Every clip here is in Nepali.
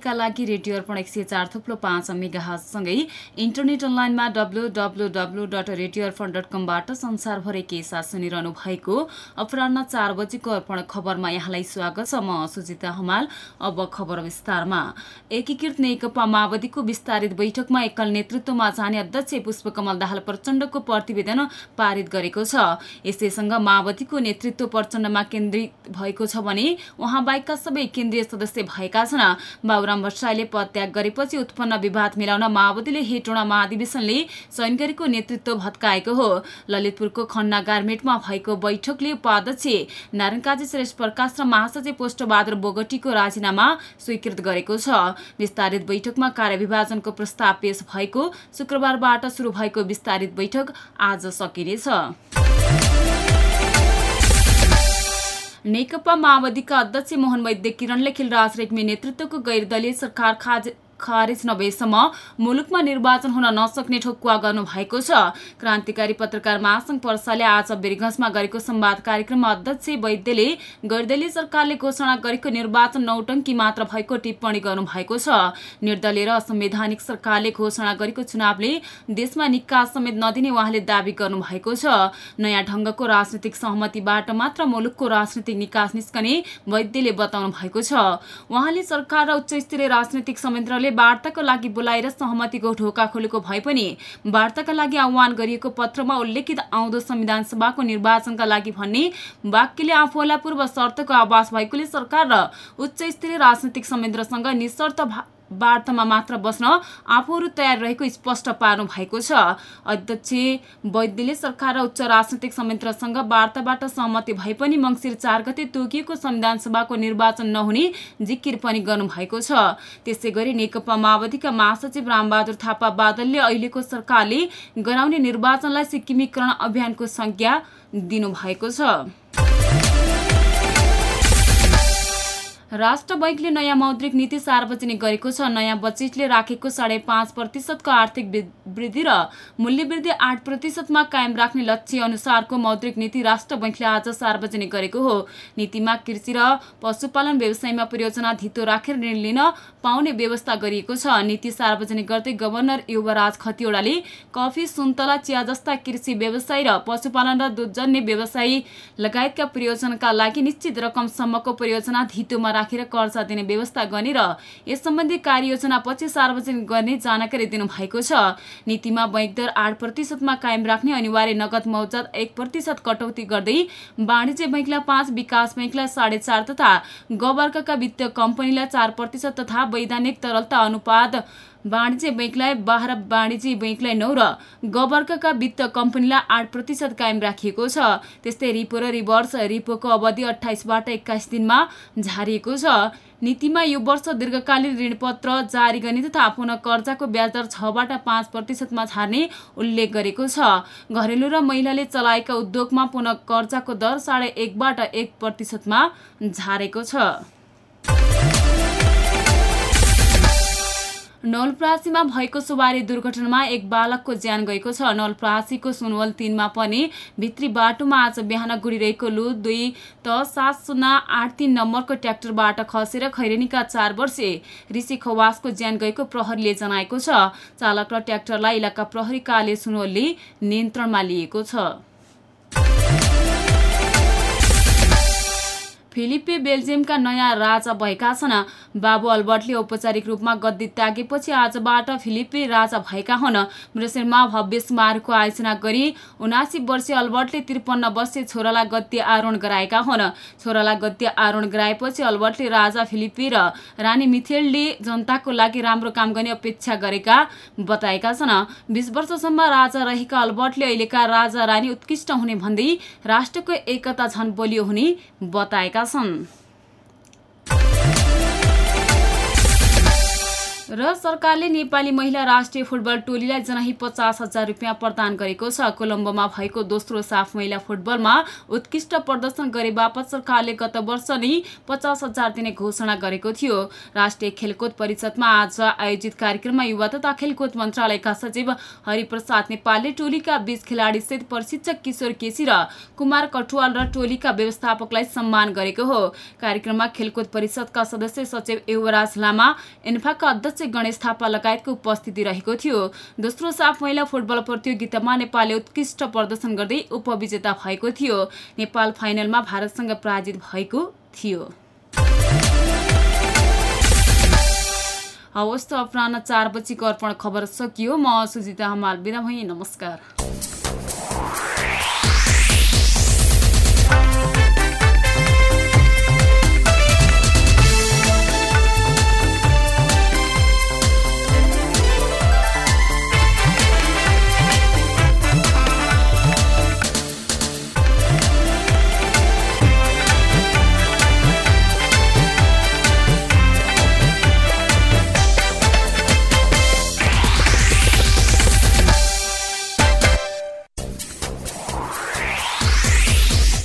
तपाईँका लागि रेडियो अर्पण एक सय चार थुप्लो पाँच मेगासँगै इन्टरनेट अनलाइनमा W W W dot radio Arpan dot कमबाट संसारभरै के साथ सुनिरहनु भएको अपरान्न चार बजीको अर्पण खबरमा यहाँलाई स्वागत छ। म सुजिता हमाल। अब खबर विस्तारमा। एकीकृत नेकपा माओवादीको विस्तारित बैठकमा एकल नेतृत्वमा जाने अध्यक्ष पुष्पकमल दाहाल प्रचण्डको प्रतिवेदन पारित गरेको छ। यसैसँग माओवादीको नेतृत्व प्रचण्डमा केन्द्रित भएको छ भने उहाँ बाहेकका सबै केन्द्रीय सदस्य भएका छन्। बाबुराम भट्टराईले पदत्याग गरेपछि उत्पन्न विवाद मिलाउन माओवादीले हेटोडा महाधिवेशनले चयन नेतृत्व भत्काएको हो। ललितपुरको खन्ना गार्मेन्टमा भएको बैठकले उपाध्यक्ष नारायण काजी श्रेष्ठ प्रकाश र महासचिव पोष्टबहादुर बोगटीको राजीनामा स्वीकृत गरेको छ। विस्तारित बैठकमा कार्यविभाजनको प्रस्ताव पेश भएको शुक्रबारबाट सुरु भएको विस्तारित बैठक आज सकिनेछ। नेकपा माओवादीका अध्यक्ष मोहन वैद्य किरणले खिलराज रेग्मी नेतृत्वको गैरदलीय सरकार खाज खारेज नभएसम्म मुलुकमा निर्वाचन हुन नसक्ने ठोकुवा गर्नु भएको छ। क्रान्तिकारी पत्रकार महासंघ पर्साले आज बेरगंजमा गरेको संवाद कार्यक्रममा अध्यक्ष वैद्यले गर्दलीय सरकारले घोषणा गरेको निर्वाचन नौटङ्की मात्र भएको टिप्पणी गर्नु भएको छ। निर्दलीय र असंवैधानिक सरकारले घोषणा गरेको चुनावले देशमा निकास समेत नदिने उहाँले दावी गर्नु भएको छ। नयाँ ढंगको राजनीतिक सहमतिबाट मात्र मुलुकको राजनीतिक निकास निस्कने वैद्यले बताउनु भएको छ। उहाँले सरकार र उच्च स्तरीय राजनीतिक संयन्त्रले वार्ताको लागि बोलाएर सहमतिको ढोका खोलेको भए पनि वार्ताका लागि आह्वान गरिएको पत्रमा उल्लेखित आउँदो संविधान सभाको निर्वाचनका लागि भन्ने वाक्यले आफूलाई पूर्व शर्तको आवास भएकोले सरकार र उच्च स्तरीय राजनैतिक संयन्त्रसँग निशर्त वार्तामा मात्र बस्न आफूहरू तयार रहेको स्पष्ट पार्नु भएको छ। अध्यक्ष वैद्यले सरकार र उच्च राजनैतिक संयन्त्रसँग वार्ताबाट सहमति भए पनि मङ्सिर चार गते तोकिएको संविधान सभाको निर्वाचन नहुने जिकिर पनि गर्नुभएको छ। त्यसै गरी नेकपा माओवादीका महासचिव रामबहादुर थापा बादलले अहिलेको सरकारले गराउने निर्वाचनलाई सिक्किमीकरण अभियानको संज्ञा दिनुभएको छ। राष्ट्र बैङ्कले नयाँ मौद्रिक नीति सार्वजनिक गरेको छ। नयाँ बजेटले राखेको साढे पाँच प्रतिशतको आर्थिक वृद्धि र मूल्य वृद्धि आठ प्रतिशतमा कायम राख्ने लक्ष्य अनुसारको मौद्रिक नीति राष्ट्र बैङ्कले आज सार्वजनिक गरेको हो। नीतिमा कृषि र पशुपालन व्यवसायमा परियोजना धितो राखेर ऋण लिन पाउने व्यवस्था गरिएको छ। नीति सार्वजनिक गर्दै गभर्नर युवराज खतिवड़ाले कफी सुन्तला चिया जस्ता कृषि व्यवसाय र पशुपालन र दुधजन्य व्यवसायी लगायतका परियोजनाका लागि निश्चित रकमसम्मको परियोजना धितोमा राखेर कर्जा दिने व्यवस्था गर्ने र यस सम्बन्धी कार्ययोजना पछि सार्वजनिक गर्ने जानकारी दिनुभएको छ। नीतिमा बैङ्क दर आठ प्रतिशतमा कायम राख्ने अनिवार्य नगद मौजत एक प्रतिशत कटौती गर्दै वाणिज्य बैङ्कलाई पाँच विकास बैङ्कलाई साढे तथा गवर्गका वित्तीय कम्पनीलाई चार प्रतिशत तथा वैधानिक तरलता अनुपात वाणिज्य बैङ्कलाई बाह्र वाणिज्य बैङ्कलाई नौ र गवर्गका वित्त कम्पनीलाई आठ प्रतिशत कायम राखिएको छ। त्यस्तै रिपो र रिभर्स रिपोको अवधि अठाइसबाट एक्काइस दिनमा झारिएको छ। नीतिमा यो वर्ष दीर्घकालीन ऋणपत्र जारी गर्ने तथा पुनः कर्जाको ब्याजदर छबाट पाँच प्रतिशतमा छार्ने उल्लेख गरेको छ। घरेलु र महिलाले चलाएका उद्योगमा पुनः कर्जाको दर साढे एकबाट एक प्रतिशतमा झारेको छ। नलप्रासीमा भएको सवारी दुर्घटनामा एक बालकको ज्यान गएको छ। नलप्रासीको सुनवल तिनमा पनि भित्री बाटोमा आज बिहान गुडिरहेको लु दुई त सात शून्य आठ तिन नम्बरको ट्र्याक्टरबाट खसेर खैरेनीका चार वर्षे ऋषि खवासको ज्यान गएको प्रहरीले जनाएको छ। चालक र ट्र्याक्टरलाई इलाका प्रहरीकाले सुनवलले नियन्त्रणमा लिएको छ। फिलिपे बेल्जियमका नयाँ राजा भएका छन्। बाबु अल्बर्टले औपचारिक रूपमा गद्दी त्यागेपछि आजबाट फिलिपे राजा भएका हुन्। ब्रसेलमा भव्य समारोहको आयोजना गरी उनासी वर्षीय अल्बर्टले त्रिपन्न वर्षीय छोरालाई गद्दी आरोहण गराएका हुन्। छोरालाई गद्दी आरोहण गराएपछि अल्बर्टले राजा फिलिपे र रानी मिथेलले जनताको लागि राम्रो काम गर्ने अपेक्षा गरेका बताएका छन्। बिस वर्षसम्म राजा रहेका अल्बर्टले अहिलेका राजा रानी उत्कृष्ट हुने भन्दै राष्ट्रको एकता झन बलियो हुने बताएका छन् र सरकारले नेपाली महिला राष्ट्रिय फुटबल टोलीलाई जनाही पचास हजार रुपियाँ प्रदान गरेको छ। कोलम्बोमा भएको दोस्रो साफ महिला फुटबलमा उत्कृष्ट प्रदर्शन गरे बापत सरकारले गत वर्ष नै पचास हजार दिने घोषणा गरेको थियो। राष्ट्रिय खेलकुद परिषदमा आज आयोजित कार्यक्रममा युवा तथा खेलकुद मन्त्रालयका सचिव हरिप्रसाद नेपालले टोलीका बीच खेलाडीसहित प्रशिक्षक किशोर केसी र कुमार कटुवाल र टोलीका व्यवस्थापकलाई सम्मान गरेको हो। कार्यक्रममा खेलकुद परिषदका सदस्य सचिव युवराज लामा इन्फाका अध्यक्ष गणेश थापा लगायतको उपस्थिति रहेको थियो। दोस्रो साफ महिला फुटबल प्रतियोगितामा नेपालले उत्कृष्ट प्रदर्शन गर्दै उपविजेता भएको थियो। नेपाल फाइनलमा भारतसँग पराजित भएको थियो। हवस् त अपराह चार बजीको अर्पण खबर सकियो। म सुजिता हमाल बिदा नमस्कार।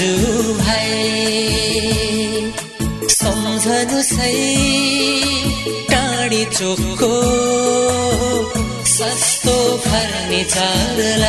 दाजु सम्झनु सही टाढी चोकको सस्तो फर्निचरलाई।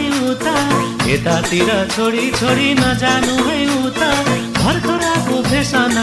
यतातिर छोडी छोडी नजानु है उता। भर्खराको फेसन